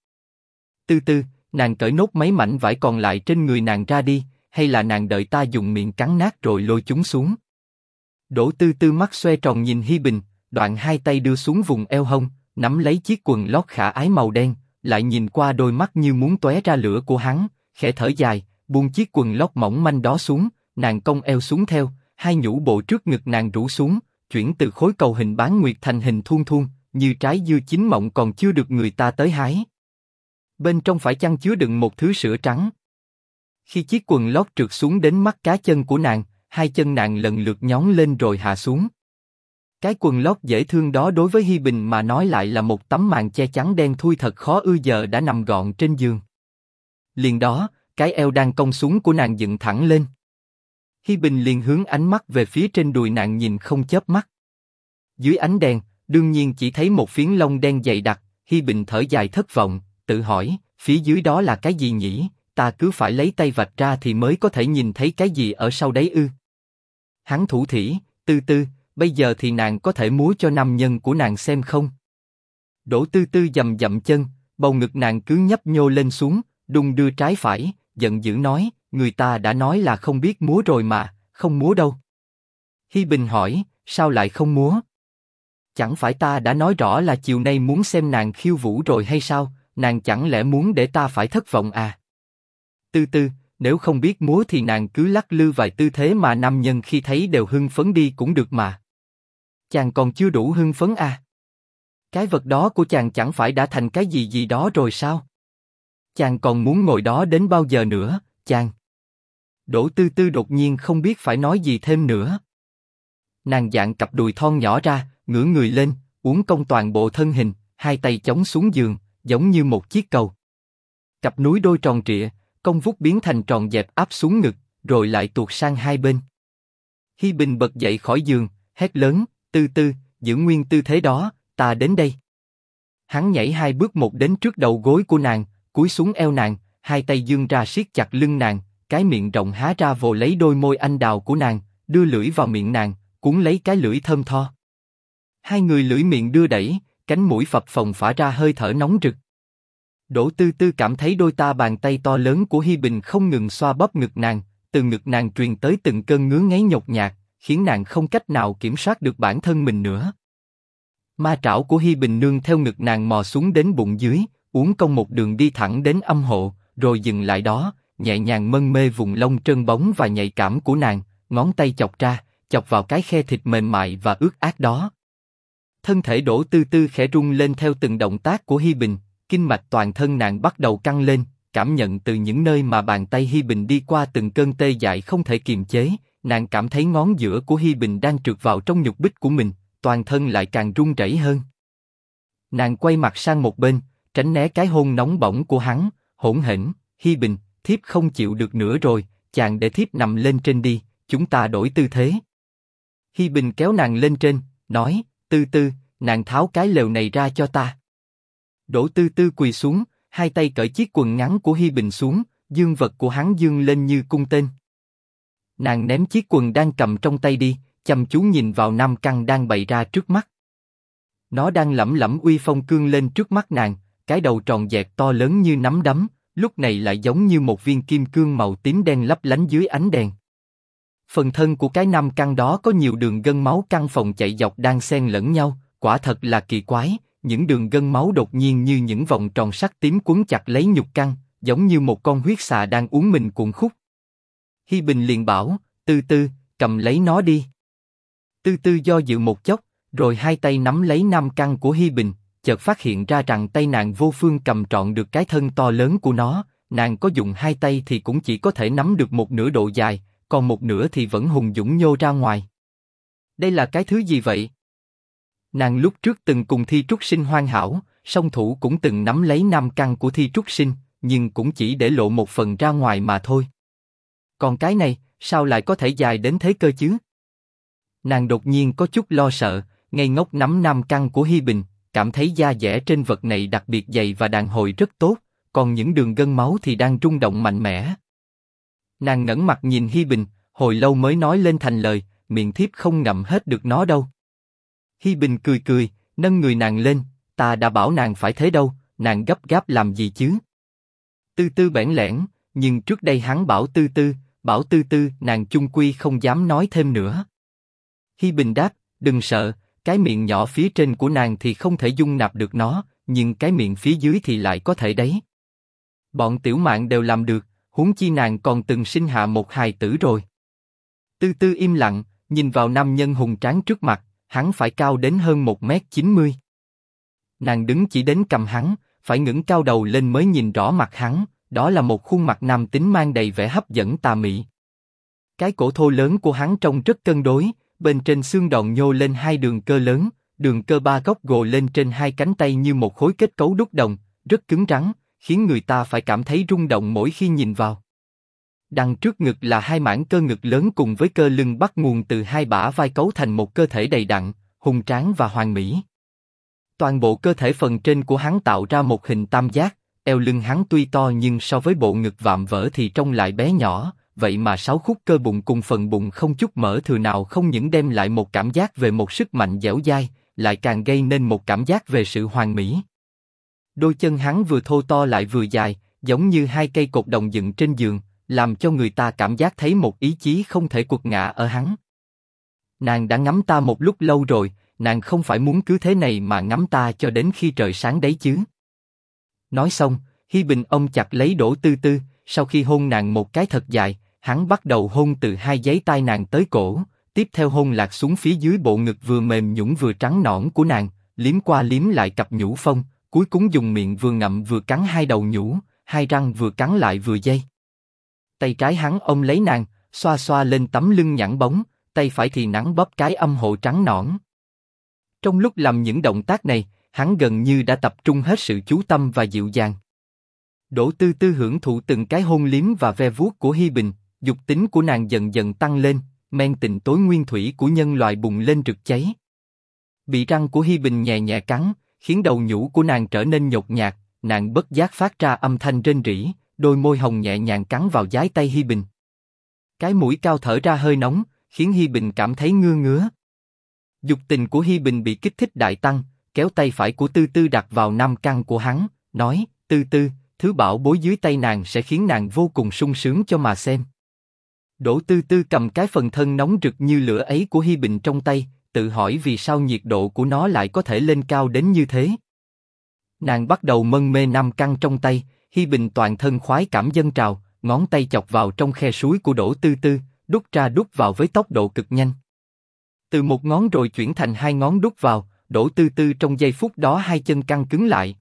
Tư tư, nàng cởi nốt mấy mảnh vải còn lại trên người nàng ra đi, hay là nàng đợi ta dùng miệng cắn nát rồi lôi chúng xuống. Đỗ tư tư mắt xoe tròn nhìn Hi Bình, đoạn hai tay đưa xuống vùng eo hông, nắm lấy chiếc quần lót khả ái màu đen, lại nhìn qua đôi mắt như muốn tóe ra lửa của hắn, khẽ thở dài, buông chiếc quần lót mỏng manh đó xuống, nàng cong eo xuống theo, hai nhũ bộ trước ngực nàng rũ xuống, chuyển từ khối cầu hình bán nguyệt thành hình thuôn thuôn, như trái dưa chín mọng còn chưa được người ta tới hái. Bên trong phải chăng chứa đựng một thứ sữa trắng. Khi chiếc quần lót trượt xuống đến mắt cá chân của nàng, hai chân nàng lần lượt nhón lên rồi hạ xuống. Cái quần lót dễ thương đó đối với Hi Bình mà nói lại là một tấm màn che chắn đen thui thật khó ưa giờ đã nằm gọn trên giường. Liền đó, cái eo đang cong xuống của nàng dựng thẳng lên. Hi Bình liền hướng ánh mắt về phía trên đùi nàng nhìn không chớp mắt. Dưới ánh đèn, đương nhiên chỉ thấy một phiến lông đen dày đặc. Hi Bình thở dài thất vọng, tự hỏi, phía dưới đó là cái gì nhỉ? Ta cứ phải lấy tay vạch ra thì mới có thể nhìn thấy cái gì ở sau đấy ư? Hắn thủ thỉ, tư tư, bây giờ thì nàng có thể múa cho nam nhân của nàng xem không? Đỗ tư tư dầm dậm chân, bầu ngực nàng cứ nhấp nhô lên xuống, đung đưa trái phải, giận dữ nói, người ta đã nói là không biết múa rồi mà, không múa đâu. Hi Bình hỏi, sao lại không múa? Chẳng phải ta đã nói rõ là chiều nay muốn xem nàng khiêu vũ rồi hay sao? Nàng chẳng lẽ muốn để ta phải thất vọng à? từ từ nếu không biết múa thì nàng cứ lắc lư vài tư thế mà nam nhân khi thấy đều hưng phấn đi cũng được mà. Chàng còn chưa đủ hưng phấn à? Cái vật đó của chàng chẳng phải đã thành cái gì gì đó rồi sao? Chàng còn muốn ngồi đó đến bao giờ nữa, chàng? Đỗ Tư Tư đột nhiên không biết phải nói gì thêm nữa. Nàng dạng cặp đùi thon nhỏ ra, ngửa người lên, uốn cong toàn bộ thân hình, hai tay chống xuống giường, giống như một chiếc cầu. Cặp núi đôi tròn trịa, công vút biến thành tròn dẹp áp xuống ngực, rồi lại tuột sang hai bên. Hi Bình bật dậy khỏi giường, hét lớn, tư tư, giữ nguyên tư thế đó, ta đến đây. Hắn nhảy hai bước một đến trước đầu gối của nàng, cúi xuống eo nàng, hai tay dương ra siết chặt lưng nàng, cái miệng rộng há ra vồ lấy đôi môi anh đào của nàng, đưa lưỡi vào miệng nàng, cuốn lấy cái lưỡi thơm tho. Hai người lưỡi miệng đưa đẩy, cánh mũi phập phồng phả ra hơi thở nóng rực. Đỗ Tư Tư cảm thấy đôi ta bàn tay to lớn của Hi Bình không ngừng xoa bóp ngực nàng, từ ngực nàng truyền tới từng cơn ngứa ngáy nhột nhạt, khiến nàng không cách nào kiểm soát được bản thân mình nữa. Ma trảo của Hi Bình nương theo ngực nàng mò xuống đến bụng dưới, uống công một đường đi thẳng đến âm hộ, rồi dừng lại đó, nhẹ nhàng mân mê vùng lông trơn bóng và nhạy cảm của nàng, ngón tay chọc ra, chọc vào cái khe thịt mềm mại và ướt át đó. Thân thể đổ tư tư khẽ rung lên theo từng động tác của Hi Bình, kinh mạch toàn thân nàng bắt đầu căng lên, cảm nhận từ những nơi mà bàn tay Hi Bình đi qua từng cơn tê dại không thể kiềm chế, nàng cảm thấy ngón giữa của Hi Bình đang trượt vào trong nhục bích của mình, toàn thân lại càng run rẩy hơn. Nàng quay mặt sang một bên, tránh né cái hôn nóng bỏng của hắn, hỗn hển, Hi Bình, thiếp không chịu được nữa rồi, chàng để thiếp nằm lên trên đi, chúng ta đổi tư thế. Hi Bình kéo nàng lên trên, nói, tư tư, nàng tháo cái lều này ra cho ta. Đỗ tư tư quỳ xuống, hai tay cởi chiếc quần ngắn của Hi Bình xuống, dương vật của hắn dương lên như cung tên. Nàng ném chiếc quần đang cầm trong tay đi, chăm chú nhìn vào nam căn đang bày ra trước mắt. Nó đang lẩm lẩm uy phong cương lên trước mắt nàng, cái đầu tròn dẹt to lớn như nắm đấm, lúc này lại giống như một viên kim cương màu tím đen lấp lánh dưới ánh đèn. Phần thân của cái nam căn đó có nhiều đường gân máu căng phòng chạy dọc đang xen lẫn nhau, quả thật là kỳ quái. Những đường gân máu đột nhiên như những vòng tròn sắt tím quấn chặt lấy nhục căn, giống như một con huyết xà đang uống mình cuộn khúc. Hi Bình liền bảo, Tư Tư, cầm lấy nó đi. Tư Tư do dự một chốc, rồi hai tay nắm lấy nam căn của Hi Bình, chợt phát hiện ra rằng tay nàng vô phương cầm trọn được cái thân to lớn của nó, nàng có dùng hai tay thì cũng chỉ có thể nắm được một nửa độ dài, còn một nửa thì vẫn hùng dũng nhô ra ngoài. Đây là cái thứ gì vậy? Nàng lúc trước từng cùng Thi Trúc Sinh hoàn hảo, song thủ cũng từng nắm lấy nam căn của Thi Trúc Sinh, nhưng cũng chỉ để lộ một phần ra ngoài mà thôi. Còn cái này, sao lại có thể dài đến thế cơ chứ? Nàng đột nhiên có chút lo sợ, ngây ngốc nắm nam căn của Hi Bình, cảm thấy da dẻ trên vật này đặc biệt dày và đàn hồi rất tốt, còn những đường gân máu thì đang rung động mạnh mẽ. Nàng ngẩng mặt nhìn Hi Bình, hồi lâu mới nói lên thành lời, miệng thiếp không ngậm hết được nó đâu. Hi Bình cười cười, Nâng người nàng lên, ta đã bảo nàng phải thế đâu, nàng gấp gáp làm gì chứ? Tư tư bẽn lẽn, nhưng trước đây hắn bảo tư tư, bảo tư tư, nàng chung quy không dám nói thêm nữa. Hi Bình đáp, đừng sợ, cái miệng nhỏ phía trên của nàng thì không thể dung nạp được nó, nhưng cái miệng phía dưới thì lại có thể đấy. Bọn tiểu mạng đều làm được, huống chi nàng còn từng sinh hạ một hài tử rồi. Tư tư im lặng, nhìn vào nam nhân hùng tráng trước mặt, hắn phải cao đến hơn một mét chín mươi. Nàng đứng chỉ đến cầm hắn, phải ngẩng cao đầu lên mới nhìn rõ mặt hắn, đó là một khuôn mặt nam tính mang đầy vẻ hấp dẫn tà mị. Cái cổ thô lớn của hắn trông rất cân đối, bên trên xương đòn nhô lên hai đường cơ lớn, đường cơ ba góc gồ lên trên hai cánh tay như một khối kết cấu đúc đồng, rất cứng rắn, khiến người ta phải cảm thấy rung động mỗi khi nhìn vào. Đằng trước ngực là hai mảng cơ ngực lớn cùng với cơ lưng bắt nguồn từ hai bả vai cấu thành một cơ thể đầy đặn, hùng tráng và hoàn mỹ. Toàn bộ cơ thể phần trên của hắn tạo ra một hình tam giác, eo lưng hắn tuy to nhưng so với bộ ngực vạm vỡ thì trông lại bé nhỏ, vậy mà sáu khúc cơ bụng cùng phần bụng không chút mở thừa nào không những đem lại một cảm giác về một sức mạnh dẻo dai, lại càng gây nên một cảm giác về sự hoàn mỹ. Đôi chân hắn vừa thô to lại vừa dài, giống như hai cây cột đồng dựng trên giường, làm cho người ta cảm giác thấy một ý chí không thể quật ngã ở hắn. Nàng đã ngắm ta một lúc lâu rồi, nàng không phải muốn cứ thế này mà ngắm ta cho đến khi trời sáng đấy chứ. Nói xong, Hi Bình ông chặt lấy Đỗ Tư Tư, sau khi hôn nàng một cái thật dài, hắn bắt đầu hôn từ hai giấy tai nàng tới cổ, tiếp theo hôn lạc xuống phía dưới bộ ngực vừa mềm nhũn vừa trắng nõn của nàng, liếm qua liếm lại cặp nhũ phong, cuối cùng dùng miệng vừa ngậm vừa cắn hai đầu nhũ, hai răng vừa cắn lại vừa dây. Tay trái hắn ôm lấy nàng, xoa xoa lên tấm lưng nhẵn bóng, tay phải thì nắng bóp cái âm hộ trắng nõn. Trong lúc làm những động tác này, hắn gần như đã tập trung hết sự chú tâm và dịu dàng. Đỗ Tư Tư hưởng thụ từng cái hôn liếm và ve vuốt của Hi Bình, dục tính của nàng dần dần tăng lên, men tình tối nguyên thủy của nhân loại bùng lên rực cháy. Bị răng của Hi Bình nhẹ nhẹ cắn, khiến đầu nhũ của nàng trở nên nhột nhạt, nàng bất giác phát ra âm thanh rên rỉ, đôi môi hồng nhẹ nhàng cắn vào giái tay Hi Bình. Cái mũi cao thở ra hơi nóng, khiến Hi Bình cảm thấy ngứa ngứa. Dục tình của Hi Bình bị kích thích đại tăng, kéo tay phải của Tư Tư đặt vào nam căn của hắn, nói: Tư Tư, thứ bảo bối dưới tay nàng sẽ khiến nàng vô cùng sung sướng cho mà xem. Đỗ Tư Tư cầm cái phần thân nóng rực như lửa ấy của Hi Bình trong tay, tự hỏi vì sao nhiệt độ của nó lại có thể lên cao đến như thế. Nàng bắt đầu mân mê nam căn trong tay, Hi Bình toàn thân khoái cảm dân trào, ngón tay chọc vào trong khe suối của Đỗ Tư Tư, đút ra đút vào với tốc độ cực nhanh. Từ một ngón rồi chuyển thành hai ngón đút vào, Đỗ Tư Tư trong giây phút đó hai chân căng cứng lại.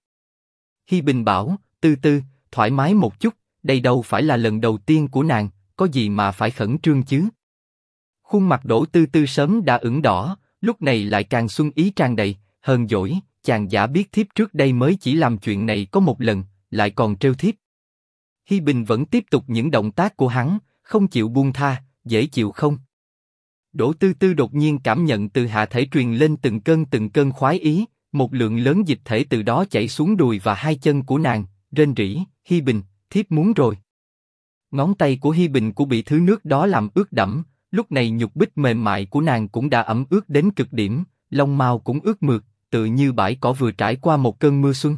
Hi Bình bảo, Tư Tư, thoải mái một chút, đây đâu phải là lần đầu tiên của nàng, có gì mà phải khẩn trương chứ? Khuôn mặt Đỗ Tư Tư sớm đã ửng đỏ, lúc này lại càng xuân ý tràn đầy, hơn dỗi, chàng giả biết thiếp trước đây mới chỉ làm chuyện này có một lần, lại còn trêu thiếp. Hi Bình vẫn tiếp tục những động tác của hắn, không chịu buông tha, dễ chịu không? Đỗ Tư Tư đột nhiên cảm nhận từ hạ thể truyền lên từng cơn từng cơn khoái ý, một lượng lớn dịch thể từ đó chảy xuống đùi và hai chân của nàng, rên rỉ, Hi Bình, thiếp muốn rồi. Ngón tay của Hi Bình của bị thứ nước đó làm ướt đẫm, lúc này nhục bích mềm mại của nàng cũng đã ẩm ướt đến cực điểm, lông mao cũng ướt mượt, tự như bãi cỏ vừa trải qua một cơn mưa xuân.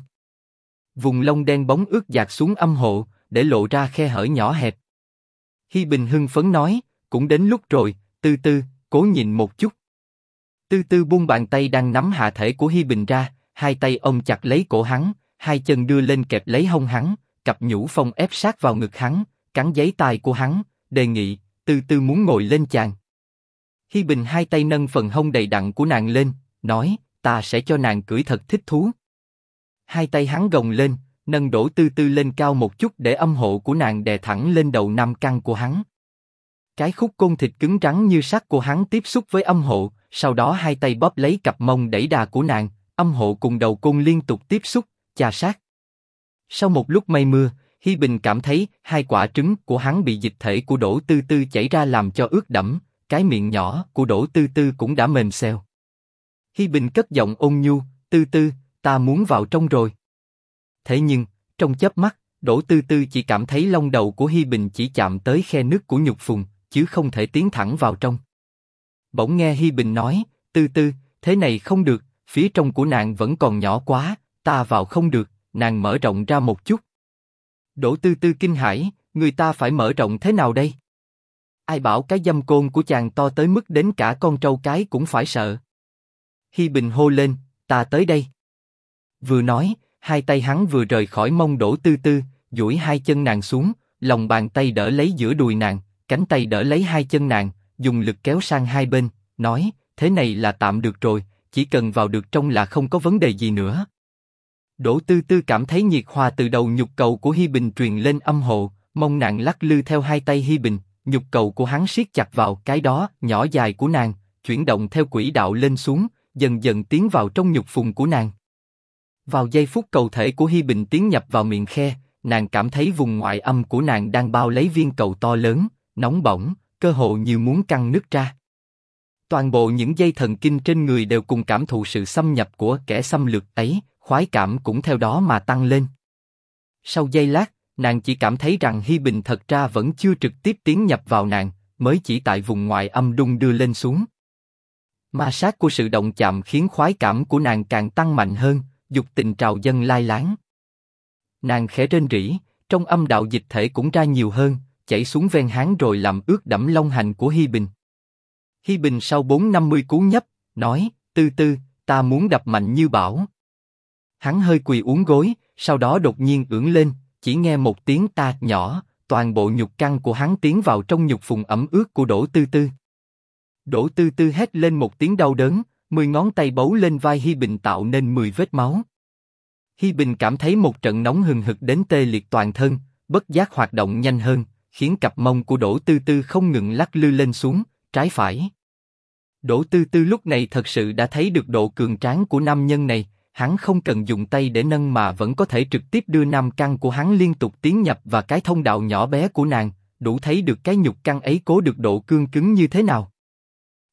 Vùng lông đen bóng ướt dạt xuống âm hộ, để lộ ra khe hở nhỏ hẹp. Hi Bình hưng phấn nói, cũng đến lúc rồi, Tư Tư, cố nhìn một chút. Tư Tư buông bàn tay đang nắm hạ thể của Hi Bình ra, hai tay ôm chặt lấy cổ hắn, hai chân đưa lên kẹp lấy hông hắn, cặp nhũ phong ép sát vào ngực hắn, cắn giấy tài của hắn, đề nghị, từ từ muốn ngồi lên chàng. Hi Bình hai tay nâng phần hông đầy đặn của nàng lên, nói, ta sẽ cho nàng cưỡi thật thích thú. Hai tay hắn gồng lên, nâng đổ Tư Tư lên cao một chút để âm hộ của nàng đè thẳng lên đầu nam căn của hắn. Cái khúc côn thịt cứng rắn như sắt của hắn tiếp xúc với âm hộ, sau đó hai tay bóp lấy cặp mông đẩy đà của nàng, âm hộ cùng đầu côn liên tục tiếp xúc, chà sát. Sau một lúc mây mưa, Hi Bình cảm thấy hai quả trứng của hắn bị dịch thể của Đỗ Tư Tư chảy ra làm cho ướt đẫm, cái miệng nhỏ của Đỗ Tư Tư cũng đã mềm xèo. Hi Bình cất giọng ôn nhu, Tư Tư, ta muốn vào trong rồi. Thế nhưng, trong chớp mắt, Đỗ Tư Tư chỉ cảm thấy lông đầu của Hi Bình chỉ chạm tới khe nước của nhục phùng, chứ không thể tiến thẳng vào trong. Bỗng nghe Hi Bình nói, Tư Tư, thế này không được, phía trong của nàng vẫn còn nhỏ quá, ta vào không được, nàng mở rộng ra một chút. Đỗ Tư Tư kinh hãi, người ta phải mở rộng thế nào đây? Ai bảo cái dâm côn của chàng to tới mức đến cả con trâu cái cũng phải sợ. Hi Bình hô lên, ta tới đây. Vừa nói, hai tay hắn vừa rời khỏi mông Đỗ Tư Tư, duỗi hai chân nàng xuống, lòng bàn tay đỡ lấy giữa đùi nàng, cánh tay đỡ lấy hai chân nàng, dùng lực kéo sang hai bên, nói, thế này là tạm được rồi, chỉ cần vào được trong là không có vấn đề gì nữa. Đỗ Tư Tư cảm thấy nhiệt hòa từ đầu nhục cầu của Hi Bình truyền lên âm hộ, mông nàng lắc lư theo hai tay Hi Bình, nhục cầu của hắn siết chặt vào cái đó nhỏ dài của nàng, chuyển động theo quỹ đạo lên xuống, dần dần tiến vào trong nhục phùng của nàng. Vào giây phút cầu thể của Hi Bình tiến nhập vào miệng khe, nàng cảm thấy vùng ngoại âm của nàng đang bao lấy viên cầu to lớn, nóng bỏng, cơ hồ như muốn căng nứt ra. Toàn bộ những dây thần kinh trên người đều cùng cảm thụ sự xâm nhập của kẻ xâm lược ấy, khoái cảm cũng theo đó mà tăng lên. Sau giây lát, nàng chỉ cảm thấy rằng Hi Bình thật ra vẫn chưa trực tiếp tiến nhập vào nàng, mới chỉ tại vùng ngoại âm đung đưa lên xuống. Ma sát của sự động chạm khiến khoái cảm của nàng càng tăng mạnh hơn, dục tình trào dâng lai láng. Nàng khẽ trên rỉ, trong âm đạo dịch thể cũng ra nhiều hơn, chảy xuống ven háng rồi làm ướt đẫm long hành của Hi Bình. Hi Bình sau bốn năm mươi cú nhấp, nói, tư tư, ta muốn đập mạnh như bảo. Hắn hơi quỳ uốn gối, sau đó đột nhiên ưỡn lên, chỉ nghe một tiếng ta nhỏ, toàn bộ nhục căn của hắn tiến vào trong nhục phùng ẩm ướt của Đỗ Tư Tư. Đỗ Tư Tư hét lên một tiếng đau đớn, mười ngón tay bấu lên vai Hi Bình tạo nên mười vết máu. Hi Bình cảm thấy một trận nóng hừng hực đến tê liệt toàn thân, bất giác hoạt động nhanh hơn, khiến cặp mông của Đỗ Tư Tư không ngừng lắc lư lên xuống, trái phải. Đỗ Tư Tư lúc này thật sự đã thấy được độ cường tráng của nam nhân này, hắn không cần dùng tay để nâng mà vẫn có thể trực tiếp đưa nam căn của hắn liên tục tiến nhập và cái thông đạo nhỏ bé của nàng, đủ thấy được cái nhục căn ấy cố được độ cương cứng như thế nào.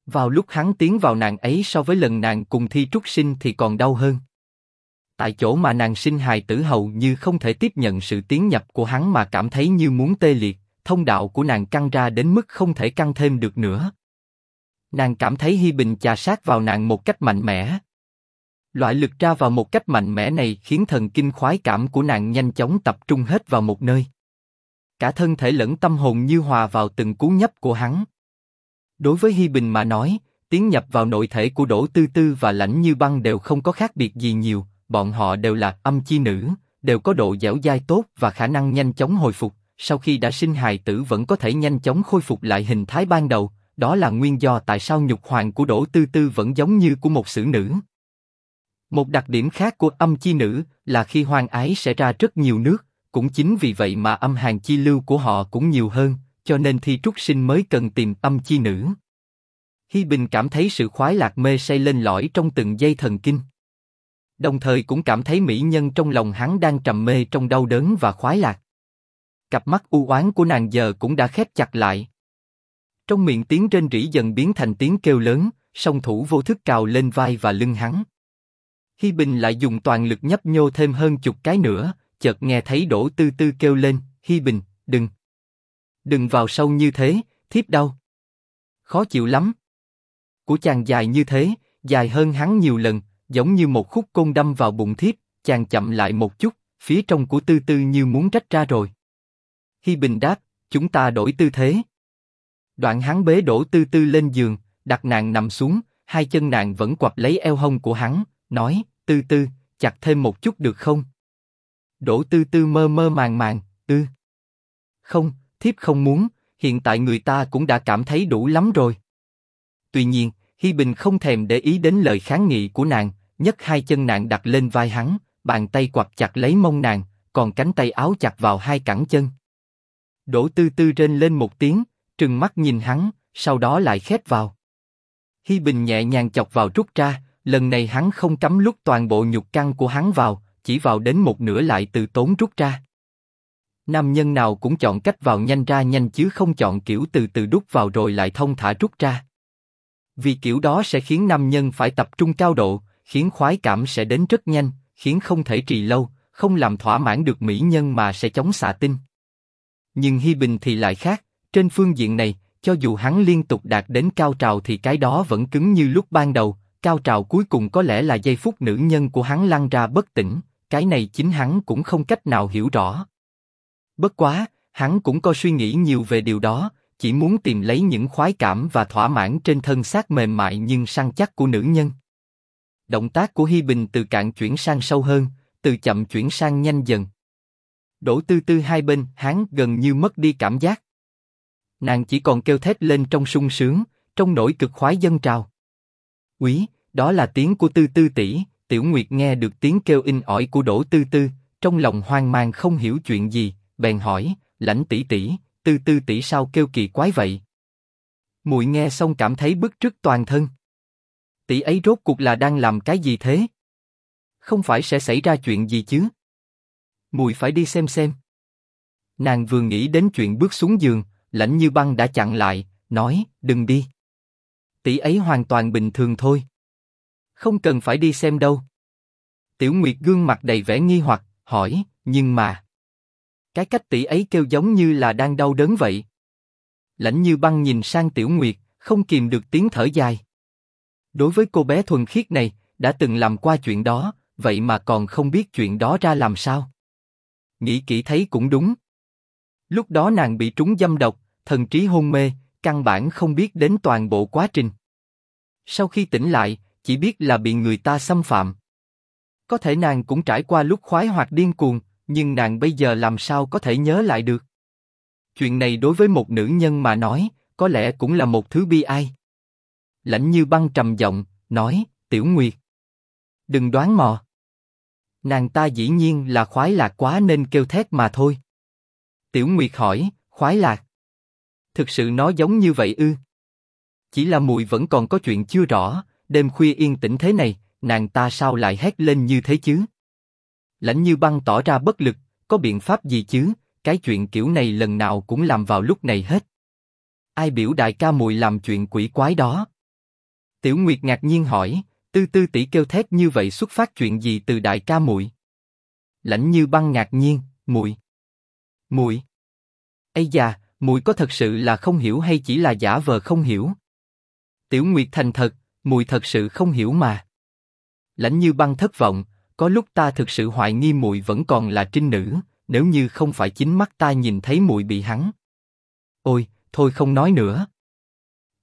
Vào lúc hắn tiến vào nàng ấy so với lần nàng cùng thi trúc sinh thì còn đau hơn. Tại chỗ mà nàng sinh hài tử hầu như không thể tiếp nhận sự tiến nhập của hắn mà cảm thấy như muốn tê liệt, thông đạo của nàng căng ra đến mức không thể căng thêm được nữa. Nàng cảm thấy Hi Bình chà sát vào nàng một cách mạnh mẽ. Loại lực ra vào một cách mạnh mẽ này khiến thần kinh khoái cảm của nàng nhanh chóng tập trung hết vào một nơi. Cả thân thể lẫn tâm hồn như hòa vào từng cú nhấp của hắn. Đối với Hi Bình mà nói, tiến nhập vào nội thể của Đỗ Tư Tư và Lãnh Như Băng đều không có khác biệt gì nhiều, bọn họ đều là âm chi nữ, đều có độ dẻo dai tốt và khả năng nhanh chóng hồi phục. Sau khi đã sinh hài tử vẫn có thể nhanh chóng khôi phục lại hình thái ban đầu, đó là nguyên do tại sao nhục hoàng của Đỗ Tư Tư vẫn giống như của một xử nữ. Một đặc điểm khác của âm chi nữ là khi hoang ái sẽ ra rất nhiều nước, cũng chính vì vậy mà âm hàng chi lưu của họ cũng nhiều hơn, cho nên thi trúc sinh mới cần tìm âm chi nữ. Hi Bình cảm thấy sự khoái lạc mê say lên lõi trong từng dây thần kinh. Đồng thời cũng cảm thấy mỹ nhân trong lòng hắn đang trầm mê trong đau đớn và khoái lạc. Cặp mắt u oán của nàng giờ cũng đã khép chặt lại. Trong miệng tiếng trên rỉ dần biến thành tiếng kêu lớn, song thủ vô thức cào lên vai và lưng hắn. Hi Bình lại dùng toàn lực nhấp nhô thêm hơn chục cái nữa, chợt nghe thấy Đỗ Tư Tư kêu lên, Hi Bình, đừng, đừng vào sâu như thế, thiếp đau, khó chịu lắm. Của chàng dài như thế, dài hơn hắn nhiều lần, giống như một khúc côn đâm vào bụng thiếp, chàng chậm lại một chút, phía trong của Tư Tư như muốn rách ra rồi. Hi Bình đáp, chúng ta đổi tư thế. Đoạn hắn bế Đỗ Tư Tư lên giường, đặt nàng nằm xuống, hai chân nàng vẫn quặp lấy eo hông của hắn, nói, Tư Tư, chặt thêm một chút được không? Đỗ Tư Tư mơ mơ màng màng, ư. Không, thiếp không muốn, hiện tại người ta cũng đã cảm thấy đủ lắm rồi. Tuy nhiên, Hi Bình không thèm để ý đến lời kháng nghị của nàng, nhấc hai chân nàng đặt lên vai hắn, bàn tay quạt chặt lấy mông nàng, còn cánh tay áo chặt vào hai cẳng chân. Đỗ Tư Tư rên lên một tiếng, trừng mắt nhìn hắn, sau đó lại khép vào. Hi Bình nhẹ nhàng chọc vào rút ra, lần này hắn không cắm lúc toàn bộ nhục căn của hắn vào, chỉ vào đến một nửa lại từ tốn rút ra. Nam nhân nào cũng chọn cách vào nhanh ra nhanh chứ không chọn kiểu từ từ đút vào rồi lại thông thả rút ra. Vì kiểu đó sẽ khiến nam nhân phải tập trung cao độ, khiến khoái cảm sẽ đến rất nhanh, khiến không thể trì lâu, không làm thỏa mãn được mỹ nhân mà sẽ chống xạ tinh. Nhưng Hi Bình thì lại khác, trên phương diện này, cho dù hắn liên tục đạt đến cao trào thì cái đó vẫn cứng như lúc ban đầu, cao trào cuối cùng có lẽ là giây phút nữ nhân của hắn lăn ra bất tỉnh, cái này chính hắn cũng không cách nào hiểu rõ. Bất quá, hắn cũng có suy nghĩ nhiều về điều đó, chỉ muốn tìm lấy những khoái cảm và thỏa mãn trên thân xác mềm mại nhưng săn chắc của nữ nhân. Động tác của Hi Bình từ cạn chuyển sang sâu hơn, từ chậm chuyển sang nhanh dần. Đổ tư tư hai bên, hắn gần như mất đi cảm giác. Nàng chỉ còn kêu thét lên trong sung sướng, trong nỗi cực khoái dân trào. Quý, đó là tiếng của tư tư tỷ. Tiểu Nguyệt nghe được tiếng kêu in ỏi của Đỗ Tư Tư, trong lòng hoang mang không hiểu chuyện gì, bèn hỏi, lãnh tỷ tỷ, Tư Tư tỷ sao kêu kỳ quái vậy? Mùi nghe xong cảm thấy bức rứt toàn thân. Tỷ ấy rốt cuộc là đang làm cái gì thế? Không phải sẽ xảy ra chuyện gì chứ? Mùi phải đi xem xem. Nàng vừa nghĩ đến chuyện bước xuống giường, lãnh như băng đã chặn lại, nói, đừng đi. Tỷ ấy hoàn toàn bình thường thôi. Không cần phải đi xem đâu. Tiểu Nguyệt gương mặt đầy vẻ nghi hoặc, hỏi, nhưng mà... Cái cách tỷ ấy kêu giống như là đang đau đớn vậy. Lãnh như băng nhìn sang Tiểu Nguyệt, không kìm được tiếng thở dài. Đối với cô bé thuần khiết này, đã từng làm qua chuyện đó, vậy mà còn không biết chuyện đó ra làm sao. Nghĩ kỹ thấy cũng đúng. Lúc đó nàng bị trúng dâm độc, thần trí hôn mê, căn bản không biết đến toàn bộ quá trình. Sau khi tỉnh lại, chỉ biết là bị người ta xâm phạm. Có thể nàng cũng trải qua lúc khoái hoặc điên cuồng, nhưng nàng bây giờ làm sao có thể nhớ lại được? Chuyện này đối với một nữ nhân mà nói, có lẽ cũng là một thứ bi ai. Lãnh như băng trầm giọng, nói, Tiểu Nguyệt. Đừng đoán mò. Nàng ta dĩ nhiên là khoái lạc quá nên kêu thét mà thôi. Tiểu Nguyệt hỏi, khoái lạc. Thực sự nó giống như vậy ư? Chỉ là mùi vẫn còn có chuyện chưa rõ, đêm khuya yên tĩnh thế này, nàng ta sao lại hét lên như thế chứ? Lãnh như băng tỏ ra bất lực, có biện pháp gì chứ? Cái chuyện kiểu này lần nào cũng làm vào lúc này hết. Ai biểu đại ca mùi làm chuyện quỷ quái đó? Tiểu Nguyệt ngạc nhiên hỏi, tư tư tỷ kêu thét như vậy xuất phát chuyện gì từ đại ca muội? Lãnh như băng ngạc nhiên, muội, muội, ấy già, muội có thật sự là không hiểu hay chỉ là giả vờ không hiểu? Tiểu Nguyệt thành thật, mùi thật sự không hiểu mà. Lãnh như băng thất vọng, có lúc ta thực sự hoài nghi mùi vẫn còn là trinh nữ, nếu như không phải chính mắt ta nhìn thấy mùi bị hắn. Ôi, thôi không nói nữa.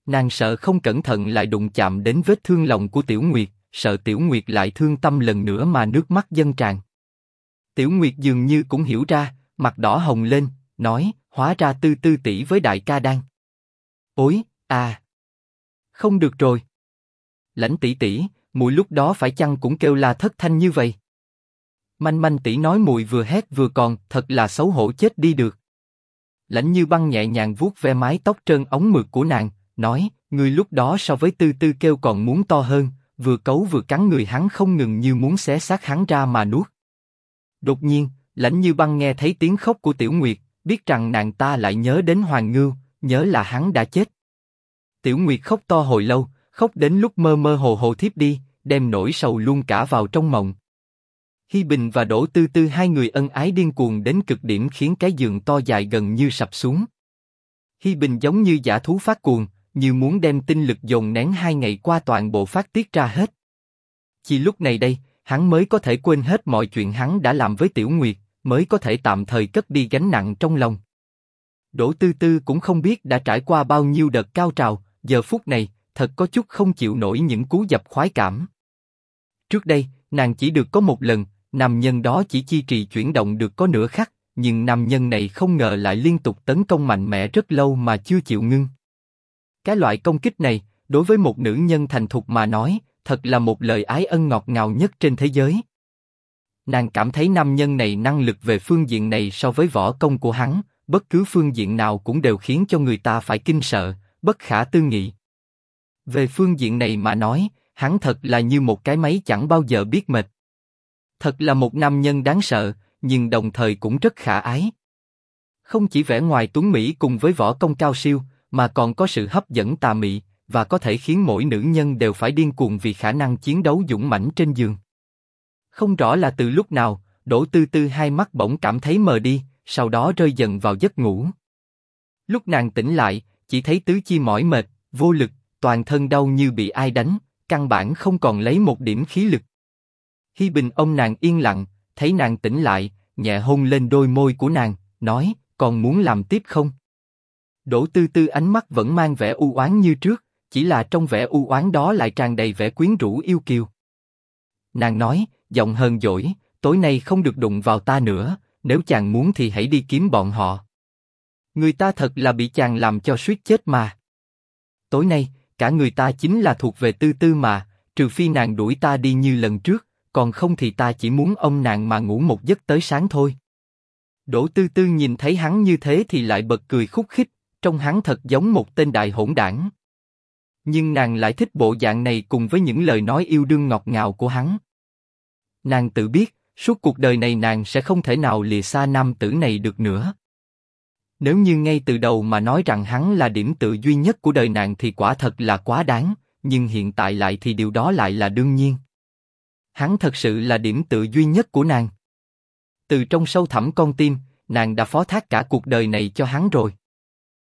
Nàng sợ không cẩn thận lại đụng chạm đến vết thương lòng của Tiểu Nguyệt, sợ Tiểu Nguyệt lại thương tâm lần nữa mà nước mắt dâng tràn. Tiểu Nguyệt dường như cũng hiểu ra, mặt đỏ hồng lên, nói, hóa ra tư tư tỷ với đại ca đang. Ôi, à, không được rồi. Lãnh tỷ tỷ, mùi lúc đó phải chăng cũng kêu la thất thanh như vậy? Manh manh tỷ nói mùi vừa hét vừa còn, thật là xấu hổ chết đi được. Lãnh như băng nhẹ nhàng vuốt ve mái tóc trơn ống mượt của nàng, nói, người lúc đó so với tư tư kêu còn muốn to hơn, vừa cấu vừa cắn người hắn không ngừng như muốn xé xác hắn ra mà nuốt. Đột nhiên, lãnh như băng nghe thấy tiếng khóc của Tiểu Nguyệt, biết rằng nàng ta lại nhớ đến Hoàng Ngưu, nhớ là hắn đã chết. Tiểu Nguyệt khóc to hồi lâu, khóc đến lúc mơ mơ hồ hồ thiếp đi, đem nỗi sầu luôn cả vào trong mộng. Hi Bình và Đỗ Tư Tư hai người ân ái điên cuồng đến cực điểm khiến cái giường to dài gần như sập xuống. Hi Bình giống như giả thú phát cuồng, như muốn đem tinh lực dồn nén hai ngày qua toàn bộ phát tiết ra hết. Chỉ lúc này đây, hắn mới có thể quên hết mọi chuyện hắn đã làm với Tiểu Nguyệt, mới có thể tạm thời cất đi gánh nặng trong lòng. Đỗ Tư Tư cũng không biết đã trải qua bao nhiêu đợt cao trào, giờ phút này, thật có chút không chịu nổi những cú dập khoái cảm. Trước đây, nàng chỉ được có một lần, nam nhân đó chỉ chi trì chuyển động được có nửa khắc, nhưng nam nhân này không ngờ lại liên tục tấn công mạnh mẽ rất lâu mà chưa chịu ngưng. Cái loại công kích này, đối với một nữ nhân thành thục mà nói, thật là một lời ái ân ngọt ngào nhất trên thế giới. Nàng cảm thấy nam nhân này năng lực về phương diện này so với võ công của hắn, bất cứ phương diện nào cũng đều khiến cho người ta phải kinh sợ, bất khả tư nghị. Về phương diện này mà nói, hắn thật là như một cái máy chẳng bao giờ biết mệt. Thật là một nam nhân đáng sợ, nhưng đồng thời cũng rất khả ái. Không chỉ vẻ ngoài tuấn mỹ cùng với võ công cao siêu, mà còn có sự hấp dẫn tà mị và có thể khiến mỗi nữ nhân đều phải điên cuồng vì khả năng chiến đấu dũng mãnh trên giường. Không rõ là từ lúc nào, Đỗ Tư Tư hai mắt bỗng cảm thấy mờ đi, sau đó rơi dần vào giấc ngủ. Lúc nàng tỉnh lại, chỉ thấy tứ chi mỏi mệt, vô lực, toàn thân đau như bị ai đánh, căn bản không còn lấy một điểm khí lực. Hi Bình ông nàng yên lặng, thấy nàng tỉnh lại, nhẹ hôn lên đôi môi của nàng, nói, còn muốn làm tiếp không? Đỗ Tư Tư ánh mắt vẫn mang vẻ u oán như trước, chỉ là trong vẻ u oán đó lại tràn đầy vẻ quyến rũ yêu kiều. Nàng nói, giọng hờn dỗi, tối nay không được đụng vào ta nữa, nếu chàng muốn thì hãy đi kiếm bọn họ. Người ta thật là bị chàng làm cho suýt chết mà. Tối nay, cả người ta chính là thuộc về Tư Tư mà, trừ phi nàng đuổi ta đi như lần trước, còn không thì ta chỉ muốn ông nàng mà ngủ một giấc tới sáng thôi. Đỗ Tư Tư nhìn thấy hắn như thế thì lại bật cười khúc khích, trong hắn thật giống một tên đại hỗn đảng. Nhưng nàng lại thích bộ dạng này cùng với những lời nói yêu đương ngọt ngào của hắn. Nàng tự biết, suốt cuộc đời này nàng sẽ không thể nào lìa xa nam tử này được nữa. Nếu như ngay từ đầu mà nói rằng hắn là điểm tự duy nhất của đời nàng thì quả thật là quá đáng, nhưng hiện tại lại thì điều đó lại là đương nhiên. Hắn thật sự là điểm tự duy nhất của nàng. Từ trong sâu thẳm con tim, nàng đã phó thác cả cuộc đời này cho hắn rồi.